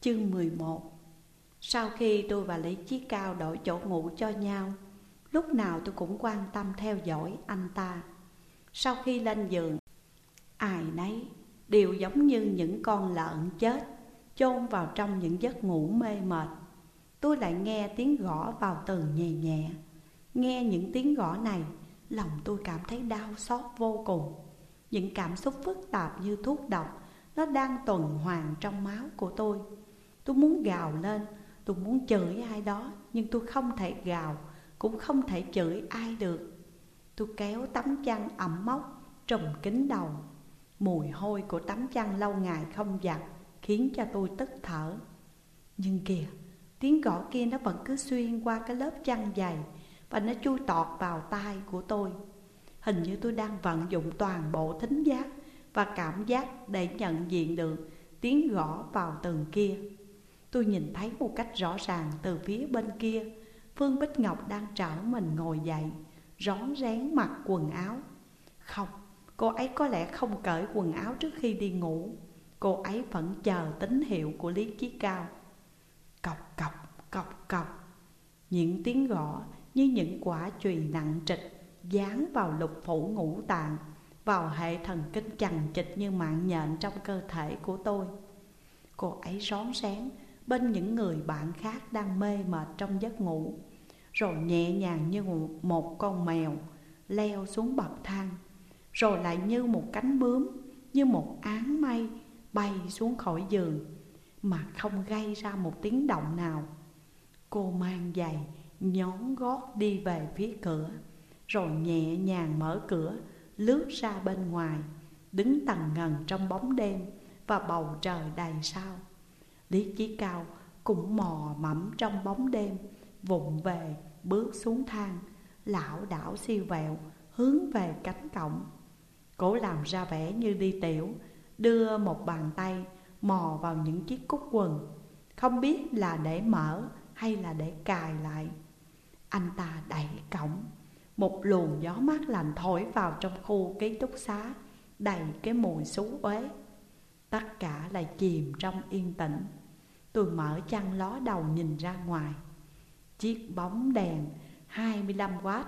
Chương 11 Sau khi tôi và Lý Chí Cao đổi chỗ ngủ cho nhau, Lúc nào tôi cũng quan tâm theo dõi anh ta. Sau khi lên giường, Ai nấy đều giống như những con lợn chết Chôn vào trong những giấc ngủ mê mệt. Tôi lại nghe tiếng gõ vào tường nhẹ nhẹ. Nghe những tiếng gõ này, Lòng tôi cảm thấy đau xót vô cùng. Những cảm xúc phức tạp như thuốc độc, Nó đang tuần hoàn trong máu của tôi. Tôi muốn gào lên, Tôi muốn chửi ai đó, Nhưng tôi không thể gào, Cũng không thể chửi ai được. Tôi kéo tấm chăn ẩm mốc, Trùm kính đầu. Mùi hôi của tấm chăn lâu ngày không giặt, Khiến cho tôi tức thở. Nhưng kìa, Tiếng gõ kia nó vẫn cứ xuyên qua cái lớp chăn dày, Và nó chui tọt vào tai của tôi. Hình như tôi đang vận dụng toàn bộ thính giác Và cảm giác để nhận diện được tiếng gõ vào tường kia. Tôi nhìn thấy một cách rõ ràng từ phía bên kia. Phương Bích Ngọc đang trở mình ngồi dậy Rón rén mặc quần áo. Không, cô ấy có lẽ không cởi quần áo trước khi đi ngủ. Cô ấy vẫn chờ tín hiệu của Lý Chí Cao. Cọc cọc, cọc cọc Những tiếng gõ như những quả chùy nặng trịch Dán vào lục phủ ngũ tạng Vào hệ thần kinh chằng chịch như mạng nhện trong cơ thể của tôi. Cô ấy rón rén bên những người bạn khác đang mê mệt trong giấc ngủ. Rồi nhẹ nhàng như một con mèo leo xuống bậc thang. Rồi lại như một cánh bướm, như một áng mây bay xuống khỏi giường Mà không gây ra một tiếng động nào. Cô mang giày, nhón gót đi về phía cửa Rồi nhẹ nhàng mở cửa, lướt ra bên ngoài Đứng tầng ngần trong bóng đêm và bầu trời đầy sao. Lý Chí Cao cũng mò mẫm trong bóng đêm, Vụng về, bước xuống thang. Lão đảo siêu vẹo, hướng về cánh cổng. Cố làm ra vẻ như đi tiểu, Đưa một bàn tay mò vào những chiếc cúc quần. Không biết là để mở hay là để cài lại. Anh ta đẩy cổng, Một luồng gió mát lạnh thổi vào trong khu ký túc xá, Đầy cái mùi xú uế. Tất cả lại chìm trong yên tĩnh. Tôi mở chăn ló đầu nhìn ra ngoài. Chiếc bóng đèn 25W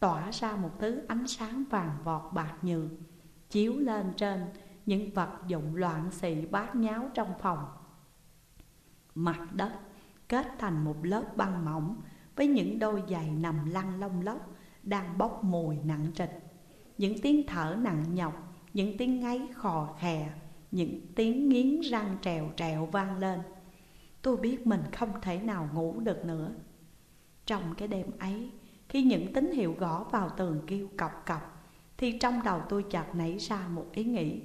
tỏa ra một thứ ánh sáng vàng vọt bạc nhừ, Chiếu lên trên những vật dụng loạn xị bát nháo trong phòng. Mặt đất kết thành một lớp băng mỏng Với những đôi giày nằm lăn lông lốc Đang bốc mùi nặng trịch. Những tiếng thở nặng nhọc, Những tiếng ngáy khò khè, Những tiếng nghiến răng trèo trèo vang lên. Tôi biết mình không thể nào ngủ được nữa. Trong cái đêm ấy, Khi những tín hiệu gõ vào tường kêu cọc cọc, Thì trong đầu tôi chợt nảy ra một ý nghĩ.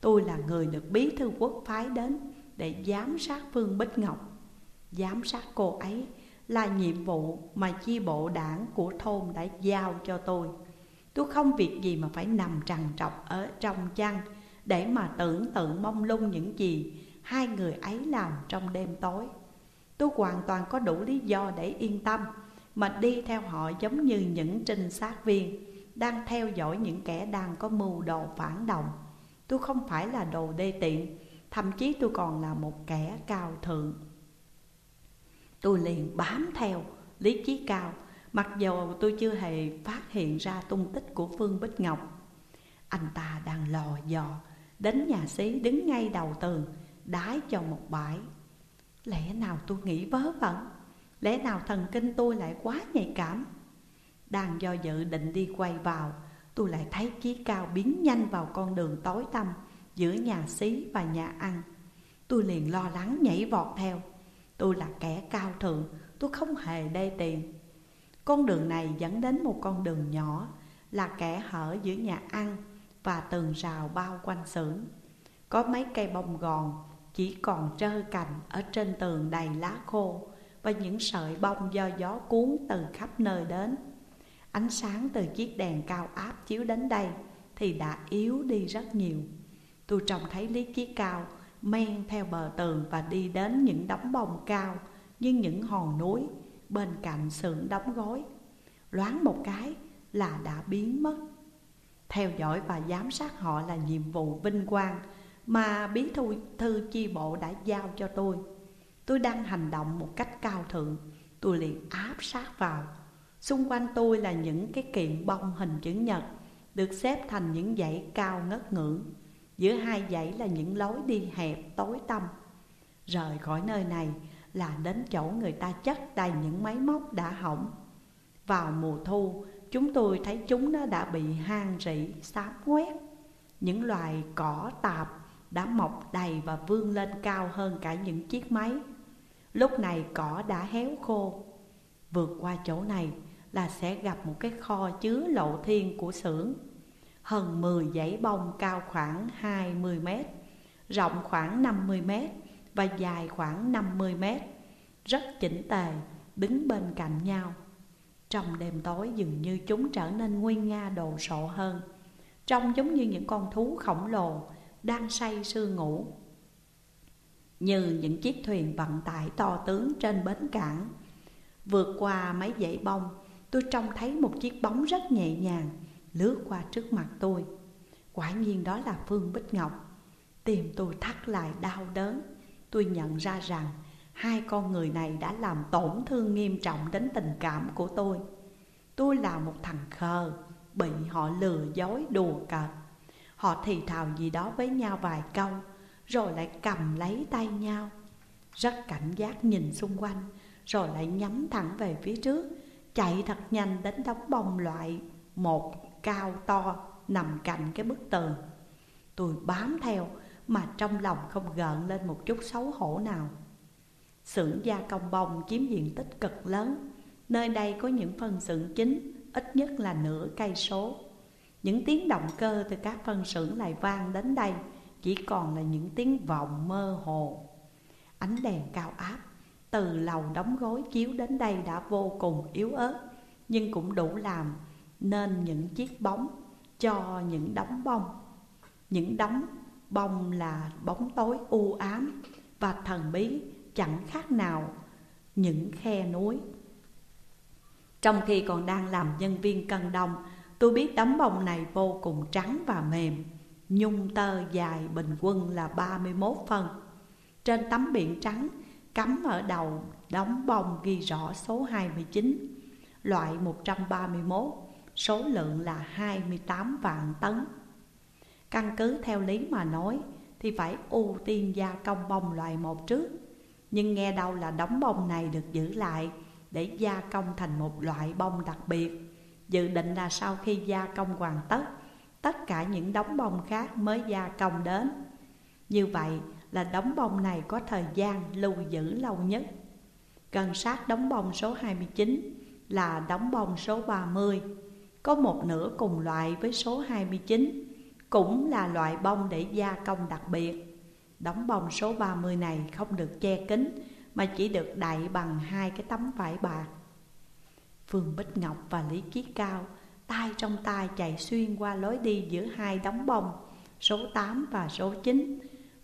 Tôi là người được bí thư quốc phái đến Để giám sát Phương Bích Ngọc. Giám sát cô ấy là nhiệm vụ mà chi bộ đảng của thôn đã giao cho tôi. Tôi không việc gì mà phải nằm trằn trọc ở trong chăn Để mà tưởng tượng mong lung những gì hai người ấy làm trong đêm tối. Tôi hoàn toàn có đủ lý do để yên tâm, Mà đi theo họ giống như những trinh sát viên Đang theo dõi những kẻ đang có mưu đồ phản động. Tôi không phải là đồ đê tiện, Thậm chí tôi còn là một kẻ cao thượng. Tôi liền bám theo lý trí cao, Mặc dù tôi chưa hề phát hiện ra tung tích của Phương Bích Ngọc. Anh ta đang lò dò Đến nhà xí đứng ngay đầu tường đái cho một bãi. Lẽ nào tôi nghĩ vớ vẩn? Lẽ nào thần kinh tôi lại quá nhạy cảm? Đang do dự định đi quay vào, Tôi lại thấy chí cao biến nhanh vào con đường tối tăm Giữa nhà xí và nhà ăn. Tôi liền lo lắng nhảy vọt theo. Tôi là kẻ cao thượng, Tôi không hề đê tiền. Con đường này dẫn đến một con đường nhỏ, Là kẻ hở giữa nhà ăn Và tường rào bao quanh xưởng. Có mấy cây bông gòn chỉ còn trơ cành ở trên tường đầy lá khô Và những sợi bông do gió cuốn từ khắp nơi đến. Ánh sáng từ chiếc đèn cao áp chiếu đến đây Thì đã yếu đi rất nhiều. Tôi trông thấy Lý Chí Cao, men theo bờ tường và đi đến những đống bông cao Như những hòn núi bên cạnh sườn đóng gối Loáng một cái là đã biến mất. Theo dõi và giám sát họ là nhiệm vụ vinh quang mà bí thư thư chi bộ đã giao cho tôi. Tôi đang hành động một cách cao thượng. Tôi liền áp sát vào. Xung quanh tôi là những cái kiện bông hình chữ nhật Được xếp thành những dãy cao ngất ngưỡng. Giữa hai dãy là những lối đi hẹp tối tăm. Rời khỏi nơi này là đến chỗ người ta chất đầy những máy móc đã hỏng. Vào mùa thu chúng tôi thấy chúng nó đã bị hang rỉ, xám quét. Những loài cỏ tạp đã mọc đầy và vươn lên cao hơn cả những chiếc máy. Lúc này cỏ đã héo khô. Vượt qua chỗ này là sẽ gặp một cái kho chứa lộ thiên của xưởng. Hơn 10 dãy bông cao khoảng 20 mét Rộng khoảng 50 mét và dài khoảng 50 mét. Rất chỉnh tề, đứng bên cạnh nhau. Trong đêm tối dường như chúng trở nên nguyên nga đồ sộ hơn. Trông giống như những con thú khổng lồ đang say sưa ngủ. Như những chiếc thuyền vận tải to tướng trên bến cảng, Vượt qua mấy dãy bông, Tôi trông thấy một chiếc bóng rất nhẹ nhàng Lướt qua trước mặt tôi. Quả nhiên đó là Phương Bích Ngọc. Tim tôi thắt lại đau đớn, Tôi nhận ra rằng Hai con người này đã làm tổn thương nghiêm trọng đến tình cảm của tôi. Tôi là một thằng khờ, Bị họ lừa dối đùa cợt. Họ thì thào gì đó với nhau vài câu, Rồi lại cầm lấy tay nhau. Rất cảnh giác nhìn xung quanh, Rồi lại nhắm thẳng về phía trước. Chạy thật nhanh đến đống bông loại Một cao to nằm cạnh cái bức tường. Tôi bám theo, mà trong lòng không gợn lên một chút xấu hổ nào. Xưởng gia công bông chiếm diện tích cực lớn. Nơi đây có những phân xưởng chính, ít nhất là nửa cây số. Những tiếng động cơ từ các phân xưởng lại vang đến đây. Chỉ còn là những tiếng vọng mơ hồ. Ánh đèn cao áp từ lầu đóng gối chiếu đến đây đã vô cùng yếu ớt, Nhưng cũng đủ làm nên những chiếc bóng cho những đống bông. Những đống bông là bóng tối u ám và thần bí, chẳng khác nào những khe núi. Trong khi còn đang làm nhân viên cân đồng Tôi biết tấm bông này vô cùng trắng và mềm. Nhung tơ dài bình quân là 31 phân. Trên tấm biển trắng, Cắm ở đầu đóng bông ghi rõ số 29 Loại 131 Số lượng là 28 vạn tấn. Căn cứ theo lý mà nói, Thì phải ưu tiên gia công bông loại một trước. Nhưng nghe đâu là đóng bông này được giữ lại Để gia công thành một loại bông đặc biệt. Dự định là sau khi gia công hoàn tất Tất cả những đóng bông khác mới gia công đến. Như vậy là đóng bông này có thời gian lưu giữ lâu nhất. Gần sát đóng bông số 29 là đóng bông số 30 Có một nửa cùng loại với số 29 Cũng là loại bông để gia công đặc biệt. Đóng bông số 30 này không được che kín, Mà chỉ được đậy bằng hai cái tấm vải bạc. Phương Bích Ngọc và Lý Ký Cao, tay trong tay chạy xuyên qua lối đi giữa hai đóng bông, Số 8 và số 9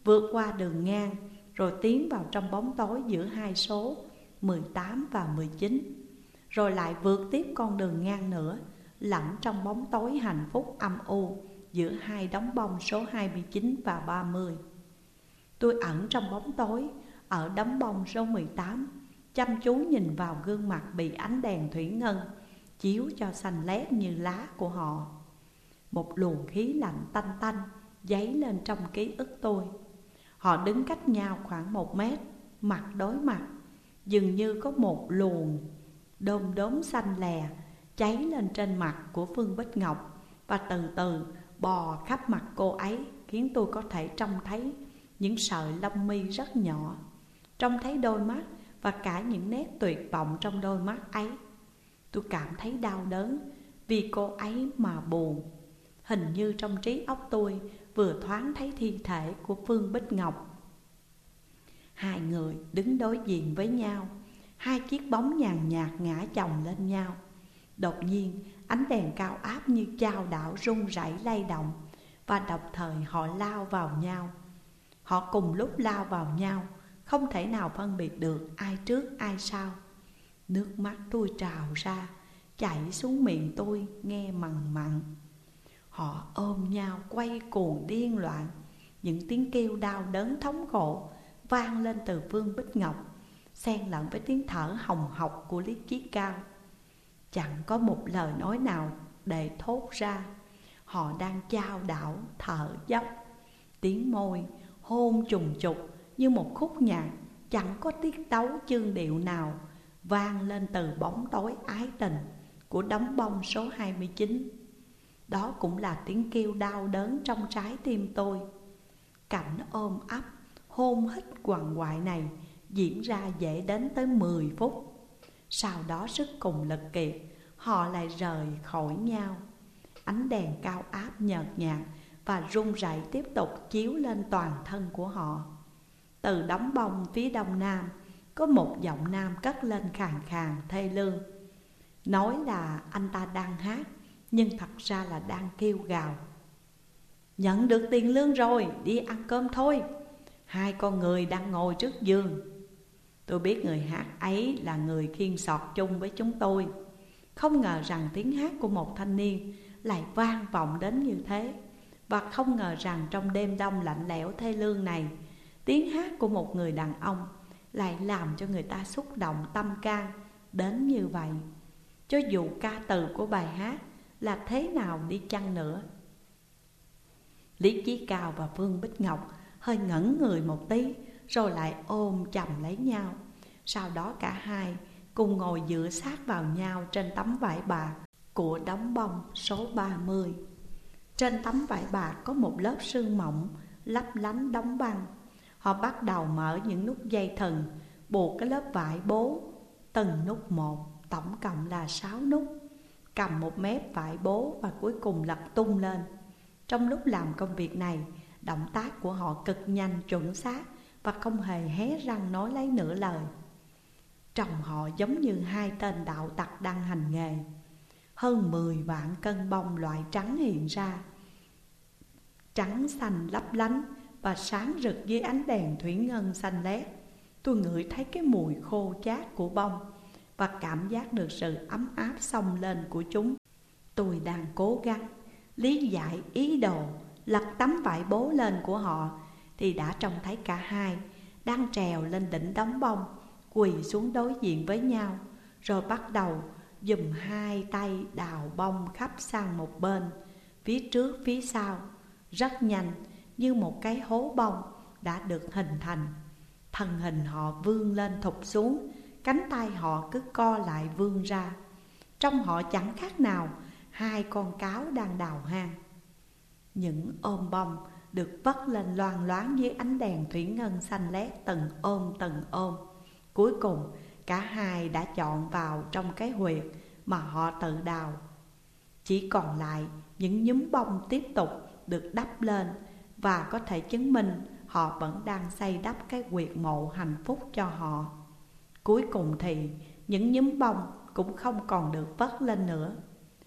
Vượt qua đường ngang, Rồi tiến vào trong bóng tối giữa hai số 18 và 19 Rồi lại vượt tiếp con đường ngang nữa, Lẫn trong bóng tối hạnh phúc âm u Giữa hai đống bông số 29 và 30 Tôi ẩn trong bóng tối, Ở đống bông số 18 Chăm chú nhìn vào gương mặt bị ánh đèn thủy ngân, Chiếu cho xanh lét như lá của họ. Một luồng khí lạnh tanh tanh Dấy lên trong ký ức tôi. Họ đứng cách nhau khoảng một mét, Mặt đối mặt, Dường như có một luồng Đôm đốm xanh lè Cháy lên trên mặt của Phương Bích Ngọc Và từ từ bò khắp mặt cô ấy, Khiến tôi có thể trông thấy Những sợi lông mi rất nhỏ. Trông thấy đôi mắt và cả những nét tuyệt vọng trong đôi mắt ấy. Tôi cảm thấy đau đớn Vì cô ấy mà buồn. Hình như trong trí óc tôi vừa thoáng thấy thi thể của Phương Bích Ngọc. Hai người đứng đối diện với nhau, Hai chiếc bóng nhàn nhạt ngã chồng lên nhau. Đột nhiên, ánh đèn cao áp như chao đảo rung rẩy lay động Và đồng thời họ lao vào nhau. Họ cùng lúc lao vào nhau không thể nào phân biệt được ai trước, ai sau. Nước mắt tôi trào ra, Chảy xuống miệng tôi, nghe mặn mặn. Họ ôm nhau quay cuồng điên loạn. Những tiếng kêu đau đớn thống khổ Vang lên từ Vương Bích Ngọc, Xen lẫn với tiếng thở hồng hộc của Lý Chí Cao. Chẳng có một lời nói nào để thốt ra. Họ đang trao đảo, thở dốc. Tiếng môi hôn trùng trục như một khúc nhạc Chẳng có tiết tấu chương điệu nào Vang lên từ bóng tối ái tình Của đống bông số 29 Đó cũng là tiếng kêu đau đớn trong trái tim tôi. Cảnh ôm ấp, hôn hít quằn quại này Diễn ra dễ đến tới 10 phút. Sau đó sức cùng lực kiệt Họ lại rời khỏi nhau. Ánh đèn cao áp nhợt nhạt Và rung rẩy tiếp tục chiếu lên toàn thân của họ. Từ đóng bông phía đông nam Có một giọng nam cất lên khàn khàn thê lương. Nói là anh ta đang hát Nhưng thật ra là đang kêu gào. Nhận được tiền lương rồi, đi ăn cơm thôi. Hai con người đang ngồi trước giường. Tôi biết người hát ấy là người khiên sọt chung với chúng tôi. Không ngờ rằng tiếng hát của một thanh niên lại vang vọng đến như thế. Và không ngờ rằng trong đêm đông lạnh lẽo thê lương này Tiếng hát của một người đàn ông lại làm cho người ta xúc động tâm can đến như vậy. Cho dù ca từ của bài hát là thế nào đi chăng nữa, Lý Chí Cao và Vương Bích Ngọc hơi ngẩn người một tí Rồi lại ôm chầm lấy nhau. Sau đó cả hai cùng ngồi dựa sát vào nhau trên tấm vải bạc của đóng bông số 30 Trên tấm vải bạc có một lớp sương mỏng lấp lánh đóng băng. Họ bắt đầu mở những nút dây thần, Buộc cái lớp vải bố, Từng nút một, Tổng cộng là 6 nút. Cầm một mép vải bố Và cuối cùng lật tung lên. Trong lúc làm công việc này, Động tác của họ cực nhanh, chuẩn xác Và không hề hé răng nói lấy nửa lời. Trông họ giống như hai tên đạo tặc đang hành nghề. Hơn 10 vạn cân bông loại trắng hiện ra. Trắng xanh lấp lánh và sáng rực dưới ánh đèn thủy ngân xanh lét, Tôi ngửi thấy cái mùi khô chát của bông Và cảm giác được sự ấm áp xông lên của chúng. Tôi đang cố gắng lý giải ý đồ Lật tấm vải bố lên của họ Thì đã trông thấy cả hai Đang trèo lên đỉnh đóng bông, Quỳ xuống đối diện với nhau, Rồi bắt đầu dùng hai tay đào bông khắp sang một bên, Phía trước, phía sau, Rất nhanh như một cái hố bông đã được hình thành. Thân hình họ vươn lên thụt xuống, Cánh tay họ cứ co lại vươn ra. Trong họ chẳng khác nào Hai con cáo đang đào hang. Những ôm bông được vất lên loan loáng dưới ánh đèn thủy ngân xanh lét từng ôm từng ôm. Cuối cùng, cả hai đã chọn vào trong cái huyệt mà họ tự đào. Chỉ còn lại những nhúm bông tiếp tục được đắp lên và có thể chứng minh họ vẫn đang xây đắp cái quyệt mộ hạnh phúc cho họ. Cuối cùng thì những nhúm bông cũng không còn được vất lên nữa.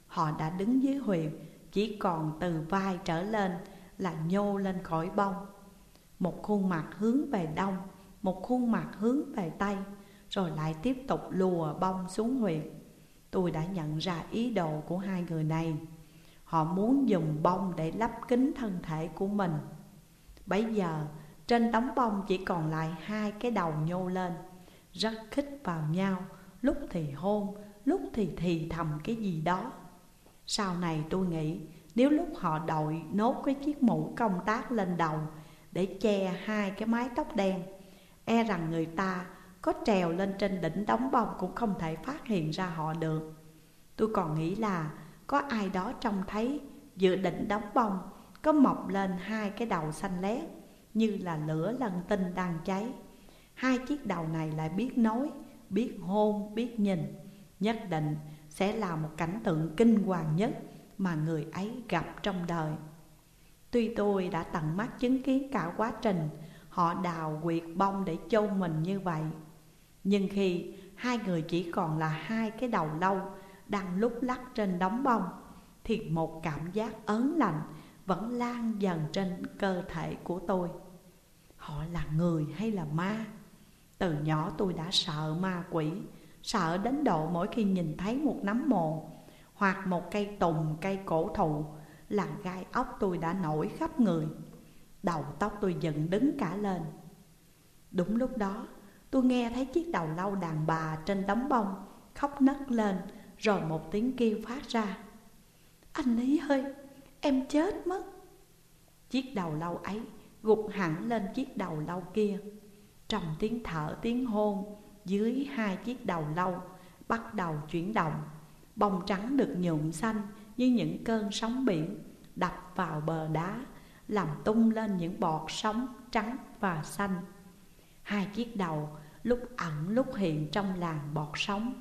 Họ đã đứng dưới huyệt, chỉ còn từ vai trở lên là nhô lên khỏi bông. Một khuôn mặt hướng về đông, một khuôn mặt hướng về tây, rồi lại tiếp tục lùa bông xuống huyệt. Tôi đã nhận ra ý đồ của hai người này. Họ muốn dùng bông để lắp kính thân thể của mình. Bây giờ trên tấm bông chỉ còn lại hai cái đầu nhô lên. Rất khích vào nhau Lúc thì hôn, lúc thì thì thầm cái gì đó. Sau này tôi nghĩ nếu lúc họ đội nốt cái chiếc mũ công tác lên đầu Để che hai cái mái tóc đen E rằng người ta có trèo lên trên đỉnh đóng bông cũng không thể phát hiện ra họ được. Tôi còn nghĩ là có ai đó trông thấy dự định đóng bông Có mọc lên hai cái đầu xanh lét Như là lửa lần tinh đang cháy. Hai chiếc đầu này lại biết nói, biết hôn, biết nhìn. Nhất định sẽ là một cảnh tượng kinh hoàng nhất Mà người ấy gặp trong đời. Tuy tôi đã tận mắt chứng kiến cả quá trình Họ đào quyệt bông để chôn mình như vậy. Nhưng khi hai người chỉ còn là hai cái đầu lâu đang lúc lắc trên đống bông Thì một cảm giác ớn lạnh vẫn lan dần trên cơ thể của tôi. Họ là người hay là ma? Từ nhỏ tôi đã sợ ma quỷ Sợ đến độ mỗi khi nhìn thấy một nấm mồ Hoặc một cây tùng, cây cổ thụ Là gai ốc tôi đã nổi khắp người. Đầu tóc tôi dựng đứng cả lên. Đúng lúc đó Tôi nghe thấy chiếc đầu lâu đàn bà trên đống bông Khóc nấc lên rồi một tiếng kêu phát ra. Anh Lý ơi, Em chết mất. Chiếc đầu lâu ấy gục hẳn lên chiếc đầu lâu kia. Trong tiếng thở tiếng hôn, Dưới hai chiếc đầu lâu Bắt đầu chuyển động. Bông trắng được nhuộm xanh Như những cơn sóng biển Đập vào bờ đá, Làm tung lên những bọt sóng trắng và xanh. Hai chiếc đầu lúc ẩn lúc hiện trong làng bọt sóng.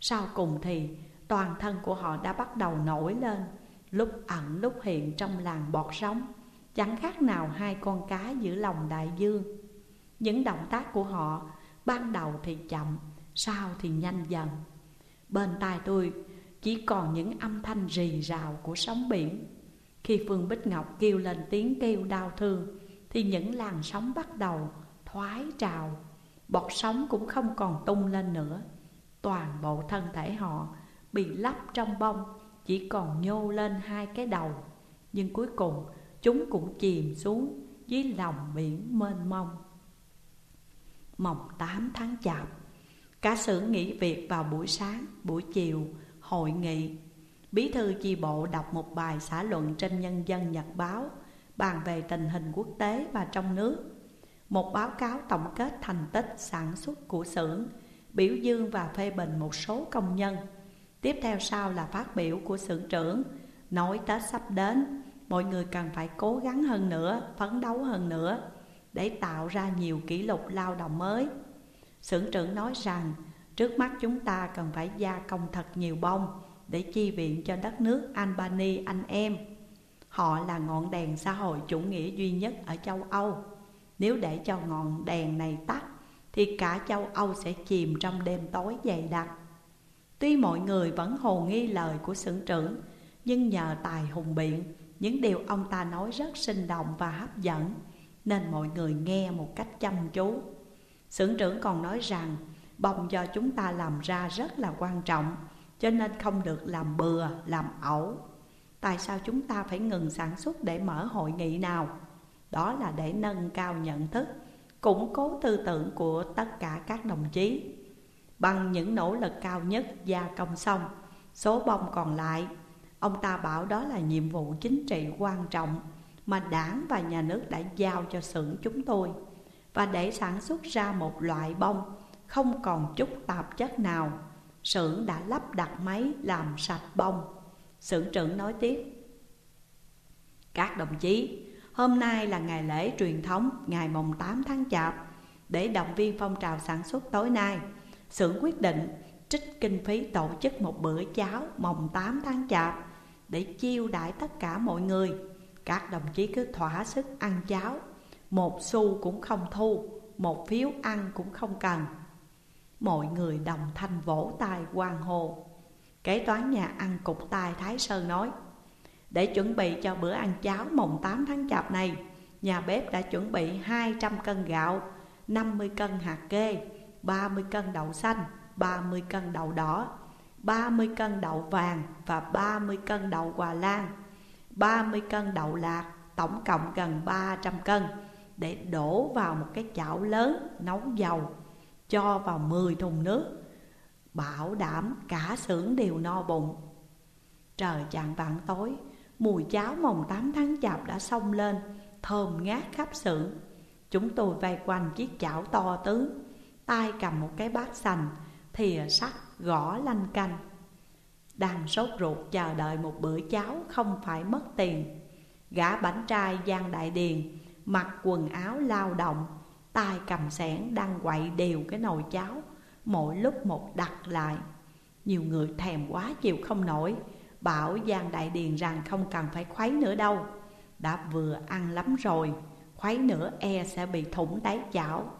Sau cùng thì, toàn thân của họ đã bắt đầu nổi lên, Lúc ẩn lúc hiện trong làng bọt sóng Chẳng khác nào hai con cá giữa lòng đại dương. Những động tác của họ ban đầu thì chậm, Sau thì nhanh dần. Bên tai tôi chỉ còn những âm thanh rì rào của sóng biển. Khi Phương Bích Ngọc kêu lên tiếng kêu đau thương, Thì những làn sóng bắt đầu thoái trào. Bọt sóng cũng không còn tung lên nữa. Toàn bộ thân thể họ bị lắp trong bông Chỉ còn nhô lên hai cái đầu. Nhưng cuối cùng chúng cũng chìm xuống dưới lòng biển mênh mông. Mồng 8 tháng chạp Cả xưởng nghỉ việc vào buổi sáng, buổi chiều, hội nghị. Bí thư chi bộ đọc một bài xã luận trên Nhân dân Nhật Báo Bàn về tình hình quốc tế và trong nước. Một báo cáo tổng kết thành tích sản xuất của xưởng Biểu dương và phê bình một số công nhân. Tiếp theo sau là phát biểu của xưởng trưởng Nói Tết sắp đến Mọi người cần phải cố gắng hơn nữa, phấn đấu hơn nữa Để tạo ra nhiều kỷ lục lao động mới. Xưởng trưởng nói rằng Trước mắt chúng ta cần phải gia công thật nhiều bông Để chi viện cho đất nước Albany anh em. Họ là ngọn đèn xã hội chủ nghĩa duy nhất ở châu Âu. Nếu để cho ngọn đèn này tắt thì cả châu Âu sẽ chìm trong đêm tối dày đặc. Tuy mọi người vẫn hồ nghi lời của xưởng trưởng Nhưng nhờ tài hùng biện Những điều ông ta nói rất sinh động và hấp dẫn Nên mọi người nghe một cách chăm chú. Xưởng trưởng còn nói rằng Bông do chúng ta làm ra rất là quan trọng Cho nên không được làm bừa, làm ẩu. Tại sao chúng ta phải ngừng sản xuất để mở hội nghị nào? Đó là để nâng cao nhận thức Củng cố tư tưởng của tất cả các đồng chí. Bằng những nỗ lực cao nhất, gia công xong, Số bông còn lại, Ông ta bảo đó là nhiệm vụ chính trị quan trọng Mà đảng và nhà nước đã giao cho xưởng chúng tôi. Và để sản xuất ra một loại bông không còn chút tạp chất nào Sưởng đã lắp đặt máy làm sạch bông Sưởng trưởng nói tiếp, Các đồng chí Hôm nay là ngày lễ truyền thống, Ngày mồng 8 tháng Chạp, Để động viên phong trào sản xuất tối nay. Sưởng quyết định trích kinh phí tổ chức một bữa cháo mồng 8 tháng Chạp Để chiêu đãi tất cả mọi người. Các đồng chí cứ thỏa sức ăn cháo. Một xu cũng không thu, Một phiếu ăn cũng không cần. Mọi người đồng thanh vỗ tay hoan hô. Kế toán nhà ăn cục tài Thái Sơn nói để chuẩn bị cho bữa ăn cháo mùng 8 tháng chạp này. Nhà bếp đã chuẩn bị 200 cân gạo 50 cân hạt kê 30 cân đậu xanh 30 cân đậu đỏ 30 cân đậu vàng và 30 cân đậu hòa lan. 30 cân đậu lạc, Tổng cộng gần 300 cân, Để đổ vào một cái chảo lớn nấu dầu, cho vào 10 thùng nước, Bảo đảm cả xưởng đều no bụng. Trời chạng vạn tối Mùi cháo mồng 8 tháng chạp đã xông lên, Thơm ngát khắp xưởng Chúng tôi vây quanh chiếc chảo to tướng tay cầm một cái bát sành, Thìa sắt, gõ lanh canh. Đang sốt ruột chờ đợi một bữa cháo không phải mất tiền. Gã bánh trai Giang Đại Điền Mặc quần áo lao động, tay cầm sẻn đang quậy đều cái nồi cháo, Mỗi lúc một đặt lại. Nhiều người thèm quá chịu không nổi Bảo Giang Đại Điền rằng không cần phải khuấy nữa đâu. Đã vừa ăn lắm rồi, Khuấy nữa e sẽ bị thủng đáy chảo.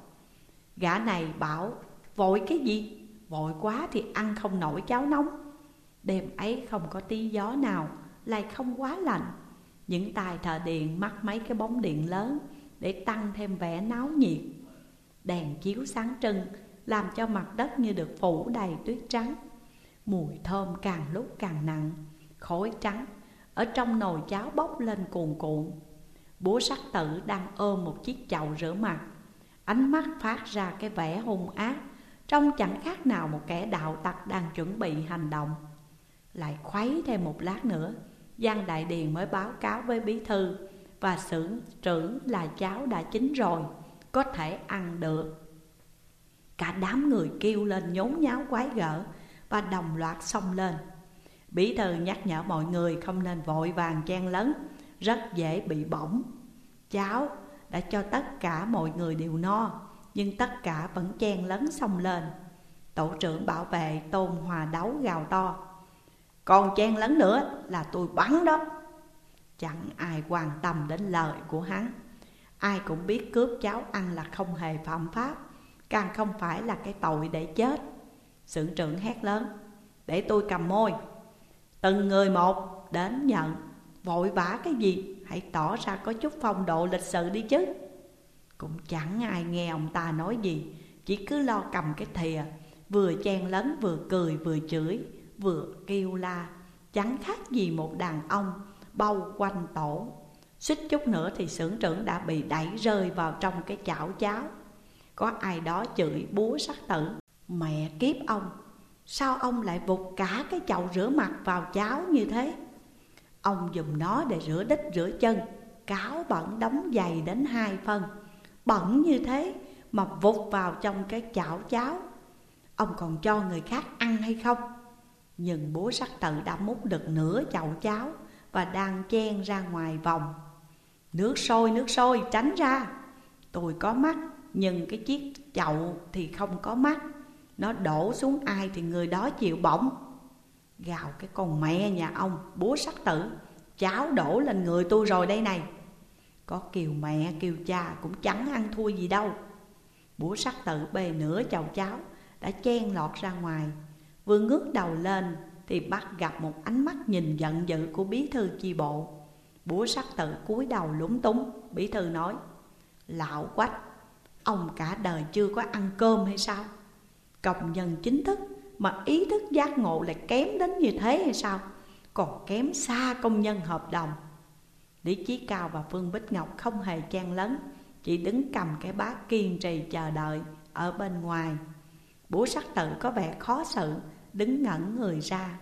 Gã này bảo, Vội cái gì? Vội quá thì ăn không nổi cháo nóng. Đêm ấy không có tí gió nào, Lại không quá lạnh. Những tài thợ điện mắc mấy cái bóng điện lớn để tăng thêm vẻ náo nhiệt. Đèn chiếu sáng trưng làm cho mặt đất như được phủ đầy tuyết trắng. Mùi thơm càng lúc càng nặng. Khói trắng. Ở trong nồi cháo bốc lên cuồn cuộn. Búa sắc tử đang ôm một chiếc chậu rửa mặt. Ánh mắt phát ra cái vẻ hung ác. Trông chẳng khác nào một kẻ đạo tặc đang chuẩn bị hành động. Lại khuấy thêm một lát nữa, Giang Đại Điền mới báo cáo với bí thư Và xưởng trưởng là cháo đã chín rồi, Có thể ăn được. Cả đám người kêu lên nhốn nháo quái gở Và đồng loạt xông lên. Bí thư nhắc nhở mọi người không nên vội vàng chen lấn, Rất dễ bị bỏng. Cháo đã cho tất cả mọi người đều no, Nhưng tất cả vẫn chen lấn xông lên. Tổ trưởng bảo vệ Tôn Hòa đấu gào to, Còn chen lấn nữa là tôi bắn đó. Chẳng ai quan tâm đến lời của hắn. Ai cũng biết cướp cháo ăn là không hề phạm pháp, Càng không phải là cái tội để chết. Sưởng trưởng hét lớn, Để tôi cầm môi. Từng người một đến nhận, Vội vã cái gì, Hãy tỏ ra có chút phong độ lịch sự đi chứ. Cũng chẳng ai nghe ông ta nói gì, Chỉ cứ lo cầm cái thìa, Vừa chen lấn vừa cười vừa chửi, Vừa kêu la. Chẳng khác gì một đàn ông Bao quanh tổ. Xích chút nữa thì xưởng trưởng đã bị đẩy rơi vào trong cái chảo cháo. Có ai đó chửi búa sắc tử, Mẹ kiếp ông Sao ông lại vụt cả cái chậu rửa mặt vào cháo như thế? Ông dùng nó để rửa đít rửa chân Cáo bẩn đóng dày đến hai phân Bẩn như thế mà vụt vào trong cái chảo cháo. Ông còn cho người khác ăn hay không? Nhưng bố sắc tự đã múc được nửa chậu cháo Và đang chen ra ngoài vòng. Nước sôi, nước sôi, tránh ra. Tôi có mắt, nhưng cái chiếc chậu thì không có mắt. Nó đổ xuống ai thì người đó chịu bỏng. Gào cái con mẹ nhà ông, búa sắc tử Cháo đổ lên người tôi rồi đây này. Có kiều mẹ kiều cha cũng chẳng ăn thua gì đâu. Búa sắc tử bề nửa chầu cháo Đã chen lọt ra ngoài. Vừa ngước đầu lên Thì bắt gặp một ánh mắt nhìn giận dữ của bí thư chi bộ. Búa sắc tử cúi đầu lúng túng Bí thư nói Lão quách Ông cả đời chưa có ăn cơm hay sao? Công nhân chính thức Mà ý thức giác ngộ lại kém đến như thế hay sao? Còn kém xa công nhân hợp đồng. Lý Chí Cao và Phương Bích Ngọc không hề chen lấn, Chỉ đứng cầm cái bát kiên trì chờ đợi ở bên ngoài. Bố sắc tự có vẻ khó xử, Đứng ngẩn người ra.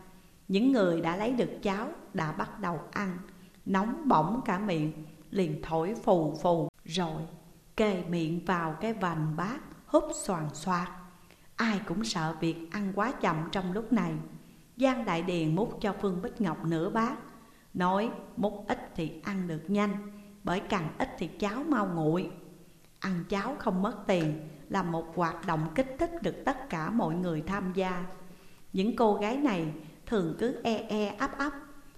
Những người đã lấy được cháo đã bắt đầu ăn, Nóng bỏng cả miệng, Liền thổi phù phù, Rồi kề miệng vào cái vành bát, Húp xoàn xoạt. Ai cũng sợ việc ăn quá chậm trong lúc này. Giang Đại Điền múc cho Phương Bích Ngọc nửa bát. Nói, múc ít thì ăn được nhanh, Bởi càng ít thì cháo mau nguội. Ăn cháo không mất tiền Là một hoạt động kích thích được tất cả mọi người tham gia. Những cô gái này thường cứ e e ấp ấp,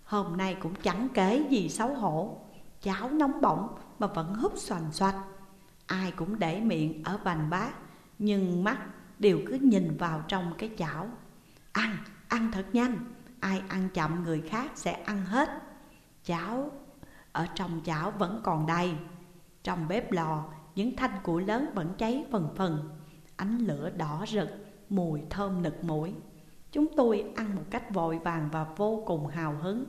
Hôm nay cũng chẳng kể gì xấu hổ Cháo nóng bỏng mà vẫn húp xoành xoạch. Ai cũng để miệng ở vành bát, Nhưng mắt đều cứ nhìn vào trong cái chảo. Ăn, Ăn thật nhanh. Ai ăn chậm người khác sẽ ăn hết. Cháo Ở trong chảo vẫn còn đầy. Trong bếp lò Những thanh củi lớn vẫn cháy phần phần. Ánh lửa đỏ rực Mùi thơm nực mũi. Chúng tôi ăn một cách vội vàng và vô cùng hào hứng.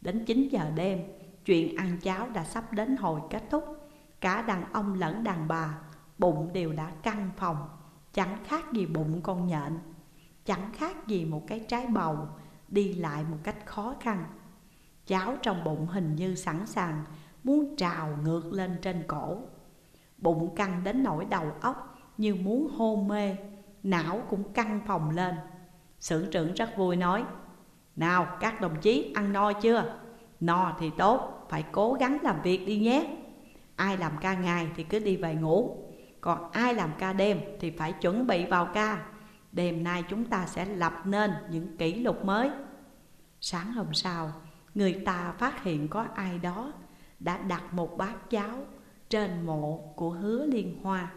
Đến 9 giờ đêm Chuyện ăn cháo đã sắp đến hồi kết thúc. Cả đàn ông lẫn đàn bà Bụng đều đã căng phòng. Chẳng khác gì bụng con nhện, Chẳng khác gì một cái trái bầu Đi lại một cách khó khăn. Cháo trong bụng hình như sẵn sàng Muốn trào ngược lên trên cổ. Bụng căng đến nỗi đầu óc Như muốn hôn mê, Não cũng căng phòng lên. Sử trưởng rất vui nói, Nào, các đồng chí ăn no chưa? No thì tốt, Phải cố gắng làm việc đi nhé. Ai làm ca ngày thì cứ đi về ngủ. Còn ai làm ca đêm thì phải chuẩn bị vào ca. Đêm nay chúng ta sẽ lập nên những kỷ lục mới. Sáng hôm sau, Người ta phát hiện có ai đó Đã đặt một bát cháo Trên mộ của hứa liên hoa.